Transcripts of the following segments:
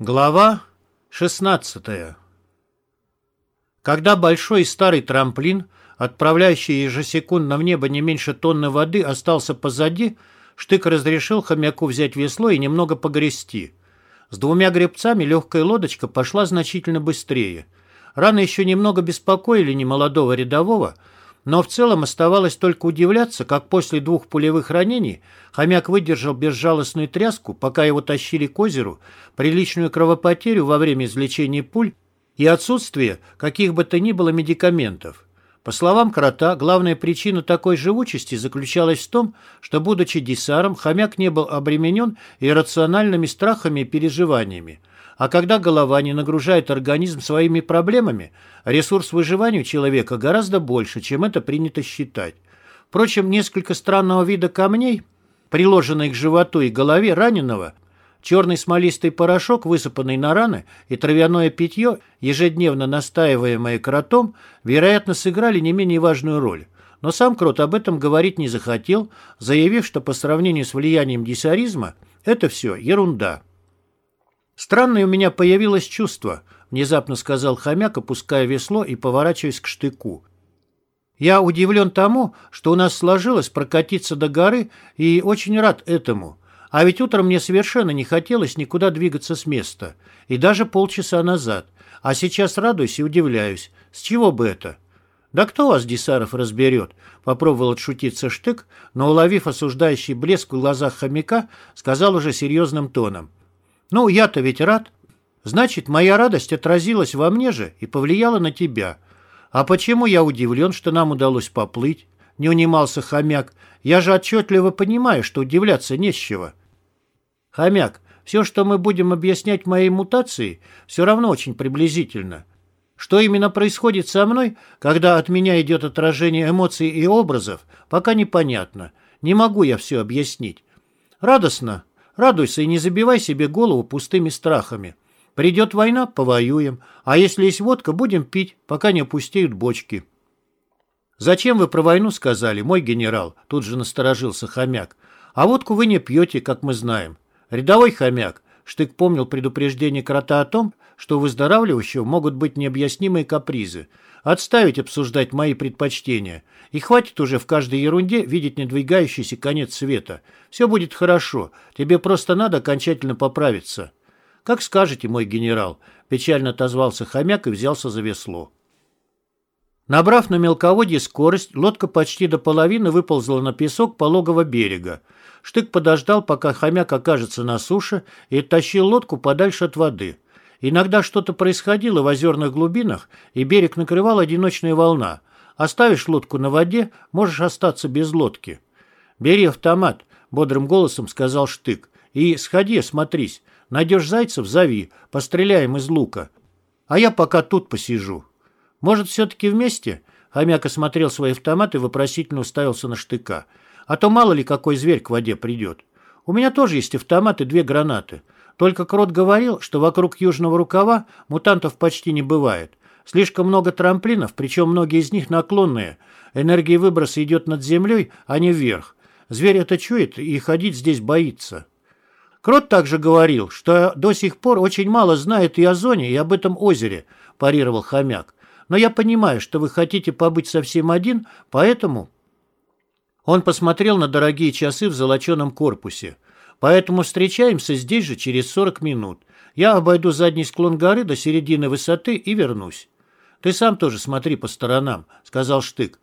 Глава 16 Когда большой старый трамплин, отправляющий ежесекундно в небо не меньше тонны воды, остался позади, Штык разрешил хомяку взять весло и немного погрести. С двумя гребцами легкая лодочка пошла значительно быстрее. Раны еще немного беспокоили немолодого рядового, но в целом оставалось только удивляться, как после двух пулевых ранений хомяк выдержал безжалостную тряску, пока его тащили к озеру, приличную кровопотерю во время извлечения пуль и отсутствие каких бы то ни было медикаментов. По словам Крота, главная причина такой живучести заключалась в том, что, будучи десаром, хомяк не был обременен иррациональными страхами и переживаниями. А когда голова не нагружает организм своими проблемами, ресурс выживания у человека гораздо больше, чем это принято считать. Впрочем, несколько странного вида камней, приложенные к животу и голове раненого, черный смолистый порошок, высыпанный на раны, и травяное питье, ежедневно настаиваемое кротом, вероятно, сыграли не менее важную роль. Но сам крот об этом говорить не захотел, заявив, что по сравнению с влиянием десаризма это все ерунда. «Странное у меня появилось чувство», — внезапно сказал хомяк, опуская весло и поворачиваясь к штыку. «Я удивлен тому, что у нас сложилось прокатиться до горы, и очень рад этому. А ведь утром мне совершенно не хотелось никуда двигаться с места, и даже полчаса назад. А сейчас радуюсь и удивляюсь. С чего бы это?» «Да кто вас, Десаров, разберет?» — попробовал отшутиться Штык, но, уловив осуждающий блеск в глазах хомяка, сказал уже серьезным тоном. Ну, я-то ведь рад. Значит, моя радость отразилась во мне же и повлияла на тебя. А почему я удивлен, что нам удалось поплыть? Не унимался хомяк. Я же отчетливо понимаю, что удивляться не с чего. Хомяк, все, что мы будем объяснять моей мутации, все равно очень приблизительно. Что именно происходит со мной, когда от меня идет отражение эмоций и образов, пока непонятно. Не могу я все объяснить. Радостно, Радуйся и не забивай себе голову пустыми страхами. Придет война – повоюем, а если есть водка, будем пить, пока не опустеют бочки. «Зачем вы про войну сказали, мой генерал?» – тут же насторожился хомяк. «А водку вы не пьете, как мы знаем. Рядовой хомяк». Штык помнил предупреждение крота о том, что у выздоравливающего могут быть необъяснимые капризы. Отставить обсуждать мои предпочтения. И хватит уже в каждой ерунде видеть недвигающийся конец света. Все будет хорошо. Тебе просто надо окончательно поправиться. Как скажете, мой генерал. Печально отозвался хомяк и взялся за весло. Набрав на мелководье скорость, лодка почти до половины выползла на песок пологого берега. Штык подождал, пока хомяк окажется на суше, и оттащил лодку подальше от воды. Иногда что-то происходило в озерных глубинах, и берег накрывал одиночная волна. Оставишь лодку на воде, можешь остаться без лодки. «Бери автомат», — бодрым голосом сказал Штык, — «и сходи, смотрись. Найдешь зайцев — зови, постреляем из лука. А я пока тут посижу». «Может, все-таки вместе?» Хомяк осмотрел свой автомат и вопросительно уставился на Штыка. «А то мало ли какой зверь к воде придет. У меня тоже есть автомат и две гранаты». Только Крот говорил, что вокруг южного рукава мутантов почти не бывает. Слишком много трамплинов, причем многие из них наклонные. Энергия выброса идет над землей, а не вверх. Зверь это чует и ходить здесь боится. Крот также говорил, что до сих пор очень мало знает и о зоне, и об этом озере, парировал хомяк. Но я понимаю, что вы хотите побыть совсем один, поэтому... Он посмотрел на дорогие часы в золоченом корпусе. Поэтому встречаемся здесь же через 40 минут. Я обойду задний склон горы до середины высоты и вернусь. Ты сам тоже смотри по сторонам, сказал Штык.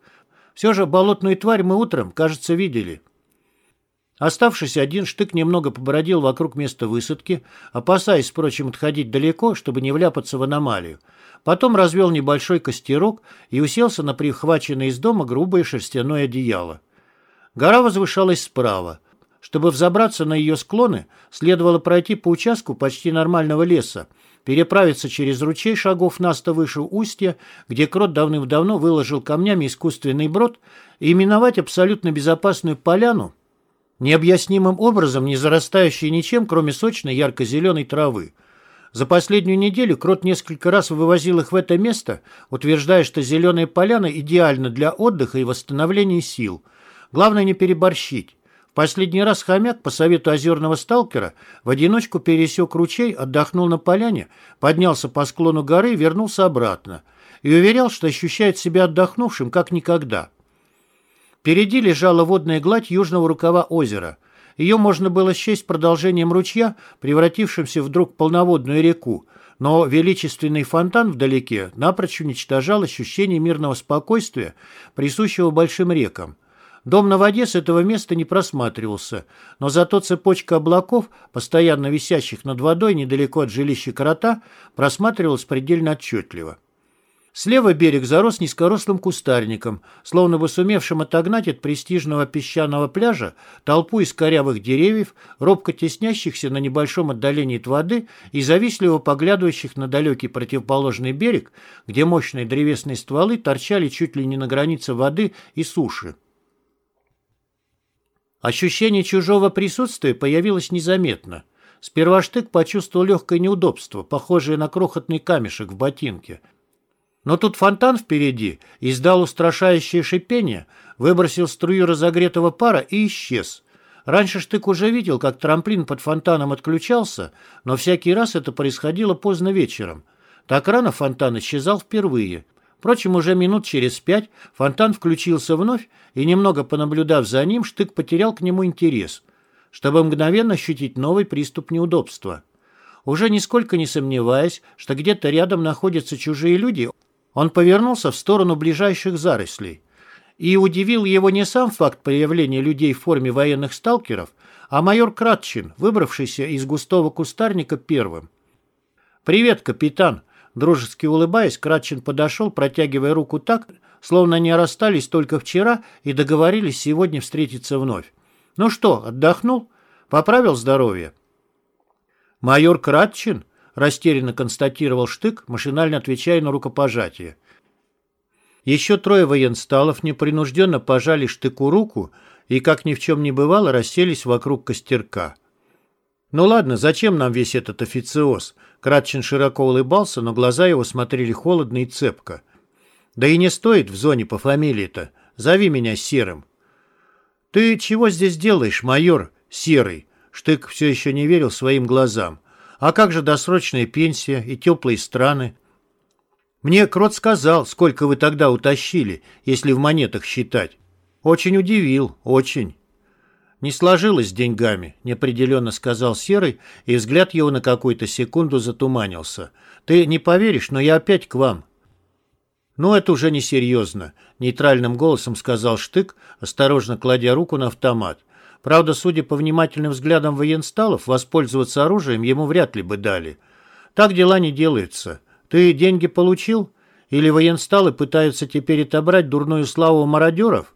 Все же болотную тварь мы утром, кажется, видели. Оставшись один, Штык немного побродил вокруг места высадки, опасаясь, впрочем, отходить далеко, чтобы не вляпаться в аномалию. Потом развел небольшой костерок и уселся на прихваченное из дома грубое шерстяное одеяло. Гора возвышалась справа. Чтобы взобраться на ее склоны, следовало пройти по участку почти нормального леса, переправиться через ручей шагов на сто выше устья, где крот давным-давно выложил камнями искусственный брод, и именовать абсолютно безопасную поляну, необъяснимым образом не зарастающей ничем, кроме сочной ярко-зеленой травы. За последнюю неделю Крот несколько раз вывозил их в это место, утверждая, что зеленая поляна идеальна для отдыха и восстановления сил. Главное не переборщить. Последний раз хомяк по совету озерного сталкера в одиночку пересек ручей, отдохнул на поляне, поднялся по склону горы и вернулся обратно. И уверял, что ощущает себя отдохнувшим, как никогда. Впереди лежала водная гладь южного рукава озера. Ее можно было счесть продолжением ручья, превратившимся вдруг в полноводную реку, но величественный фонтан вдалеке напрочь уничтожал ощущение мирного спокойствия, присущего большим рекам. Дом на воде с этого места не просматривался, но зато цепочка облаков, постоянно висящих над водой недалеко от жилища крота, просматривалась предельно отчетливо. Слева берег зарос низкорослым кустарником, словно бы сумевшим отогнать от престижного песчаного пляжа толпу из корявых деревьев, робко теснящихся на небольшом отдалении от воды и завистливо поглядывающих на далекий противоположный берег, где мощные древесные стволы торчали чуть ли не на границе воды и суши. Ощущение чужого присутствия появилось незаметно. Сперва Штык почувствовал легкое неудобство, похожее на крохотный камешек в ботинке. Но тут фонтан впереди издал устрашающее шипение, выбросил струю разогретого пара и исчез. Раньше Штык уже видел, как трамплин под фонтаном отключался, но всякий раз это происходило поздно вечером. Так рано фонтан исчезал впервые. Впрочем, уже минут через пять фонтан включился вновь, и, немного понаблюдав за ним, Штык потерял к нему интерес, чтобы мгновенно ощутить новый приступ неудобства. Уже нисколько не сомневаясь, что где-то рядом находятся чужие люди, он повернулся в сторону ближайших зарослей. И удивил его не сам факт появления людей в форме военных сталкеров, а майор Кратчин, выбравшийся из густого кустарника первым. «Привет, капитан!» Дружески улыбаясь, Кратчин подошел, протягивая руку так, словно они расстались только вчера и договорились сегодня встретиться вновь. «Ну что, отдохнул? Поправил здоровье?» «Майор Кратчин?» – растерянно констатировал Штык, машинально отвечая на рукопожатие. Еще трое военсталов непринужденно пожали Штыку руку и, как ни в чем не бывало, расселись вокруг костерка. «Ну ладно, зачем нам весь этот официоз?» Кратчин широко улыбался, но глаза его смотрели холодно и цепко. «Да и не стоит в зоне по фамилии-то. Зови меня Серым». «Ты чего здесь делаешь, майор Серый?» Штык все еще не верил своим глазам. «А как же досрочная пенсия и теплые страны?» «Мне Крот сказал, сколько вы тогда утащили, если в монетах считать. Очень удивил, очень». «Не сложилось с деньгами», — неопределенно сказал Серый, и взгляд его на какую-то секунду затуманился. «Ты не поверишь, но я опять к вам». «Ну, это уже несерьезно», — нейтральным голосом сказал Штык, осторожно кладя руку на автомат. Правда, судя по внимательным взглядам военсталов, воспользоваться оружием ему вряд ли бы дали. «Так дела не делаются. Ты деньги получил? Или военсталы пытаются теперь отобрать дурную славу мародеров?»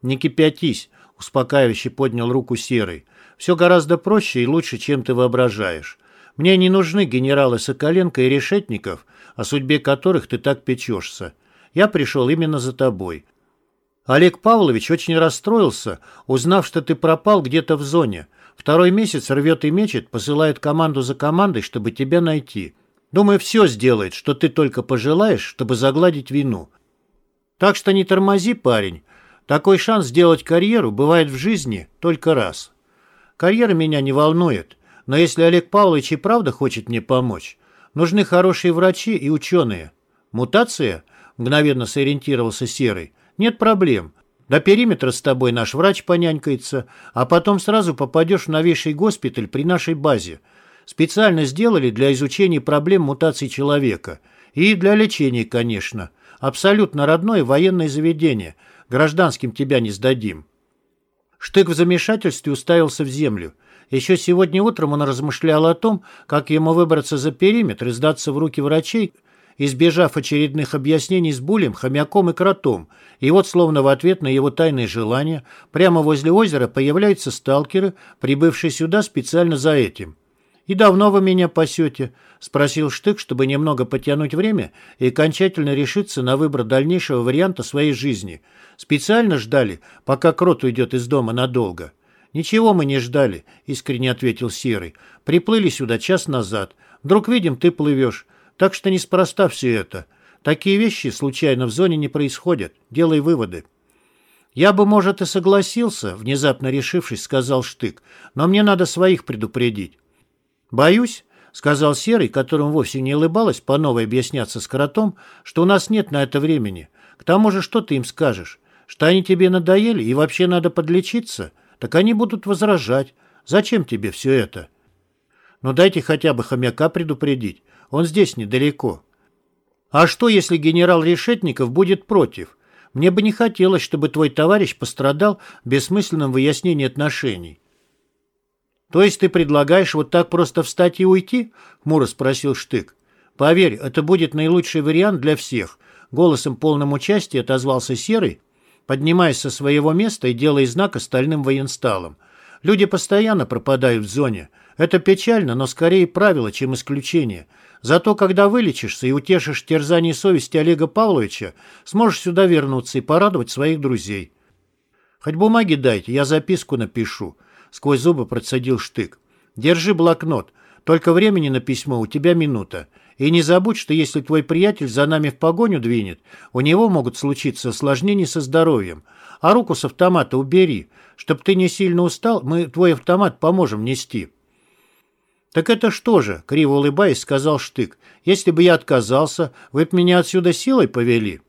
«Не кипятись», успокаивающе поднял руку Серый. «Все гораздо проще и лучше, чем ты воображаешь. Мне не нужны генералы Соколенко и Решетников, о судьбе которых ты так печешься. Я пришел именно за тобой. Олег Павлович очень расстроился, узнав, что ты пропал где-то в зоне. Второй месяц рвет и мечет, посылает команду за командой, чтобы тебя найти. Думаю, все сделает, что ты только пожелаешь, чтобы загладить вину. Так что не тормози, парень. Такой шанс сделать карьеру бывает в жизни только раз. Карьера меня не волнует, но если Олег Павлович и правда хочет мне помочь, нужны хорошие врачи и ученые. Мутация? Мгновенно сориентировался Серый. Нет проблем. До периметра с тобой наш врач понянькается, а потом сразу попадешь в новейший госпиталь при нашей базе. Специально сделали для изучения проблем мутаций человека. И для лечения, конечно. Абсолютно родное военное заведение – Гражданским тебя не сдадим». Штык в замешательстве уставился в землю. Еще сегодня утром он размышлял о том, как ему выбраться за периметр и сдаться в руки врачей, избежав очередных объяснений с Булем, Хомяком и Кротом. И вот, словно в ответ на его тайные желания, прямо возле озера появляются сталкеры, прибывшие сюда специально за этим. «И давно вы меня пасете?» — спросил Штык, чтобы немного потянуть время и окончательно решиться на выбор дальнейшего варианта своей жизни. «Специально ждали, пока Крот уйдет из дома надолго?» «Ничего мы не ждали», — искренне ответил Серый. «Приплыли сюда час назад. Вдруг видим, ты плывешь. Так что неспроста все это. Такие вещи случайно в зоне не происходят. Делай выводы». «Я бы, может, и согласился», — внезапно решившись, сказал Штык, «но мне надо своих предупредить». «Боюсь», — сказал Серый, которому вовсе не улыбалось по новой объясняться с кротом, «что у нас нет на это времени. К тому же, что ты им скажешь? Что они тебе надоели и вообще надо подлечиться? Так они будут возражать. Зачем тебе все это?» «Ну дайте хотя бы хомяка предупредить. Он здесь недалеко». «А что, если генерал Решетников будет против?» Мне бы не хотелось, чтобы твой товарищ пострадал в бессмысленном выяснении отношений. То есть ты предлагаешь вот так просто встать и уйти? Хмуро спросил Штык. Поверь, это будет наилучший вариант для всех. Голосом полным участия отозвался Серый, поднимаясь со своего места и делая знак остальным военсталам. Люди постоянно пропадают в зоне. Это печально, но скорее правило, чем исключение. Зато когда вылечишься и утешишь терзание совести Олега Павловича, сможешь сюда вернуться и порадовать своих друзей. Хоть бумаги дайте, я записку напишу. Сквозь зубы процедил штык. Держи блокнот. Только времени на письмо у тебя минута. И не забудь, что если твой приятель за нами в погоню двинет, у него могут случиться осложнения со здоровьем. А руку с автомата убери. Чтоб ты не сильно устал, мы твой автомат поможем нести. «Так это что же?» — криво улыбаясь, сказал Штык. «Если бы я отказался, вы б меня отсюда силой повели?»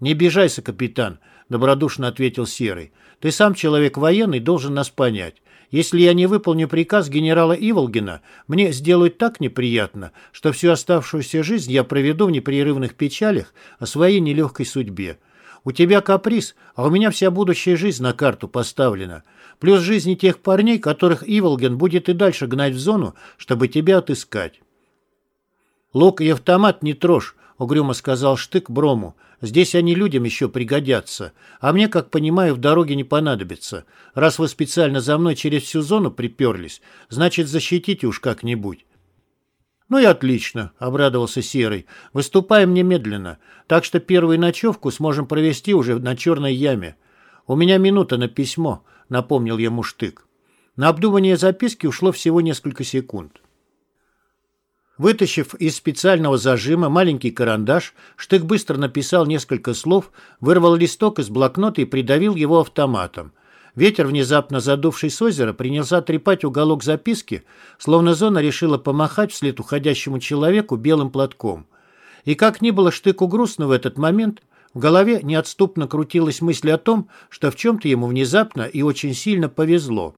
«Не обижайся, капитан», — добродушно ответил Серый. «Ты сам человек военный, должен нас понять. Если я не выполню приказ генерала Иволгина, мне сделают так неприятно, что всю оставшуюся жизнь я проведу в непрерывных печалях о своей нелегкой судьбе. У тебя каприз, а у меня вся будущая жизнь на карту поставлена. Плюс жизни тех парней, которых Иволген будет и дальше гнать в зону, чтобы тебя отыскать. «Лук и автомат не трожь», — угрюмо сказал Штык Брому. «Здесь они людям еще пригодятся. А мне, как понимаю, в дороге не понадобится. Раз вы специально за мной через всю зону приперлись, значит, защитите уж как-нибудь». «Ну и отлично», — обрадовался Серый. «Выступаем немедленно, так что первую ночевку сможем провести уже на черной яме. У меня минута на письмо», — напомнил ему Штык. На обдумывание записки ушло всего несколько секунд. Вытащив из специального зажима маленький карандаш, Штык быстро написал несколько слов, вырвал листок из блокнота и придавил его автоматом. Ветер, внезапно задувший с озера, принялся трепать уголок записки, словно зона решила помахать вслед уходящему человеку белым платком. И как ни было Штыку грустно в этот момент, в голове неотступно крутилась мысль о том, что в чем-то ему внезапно и очень сильно повезло.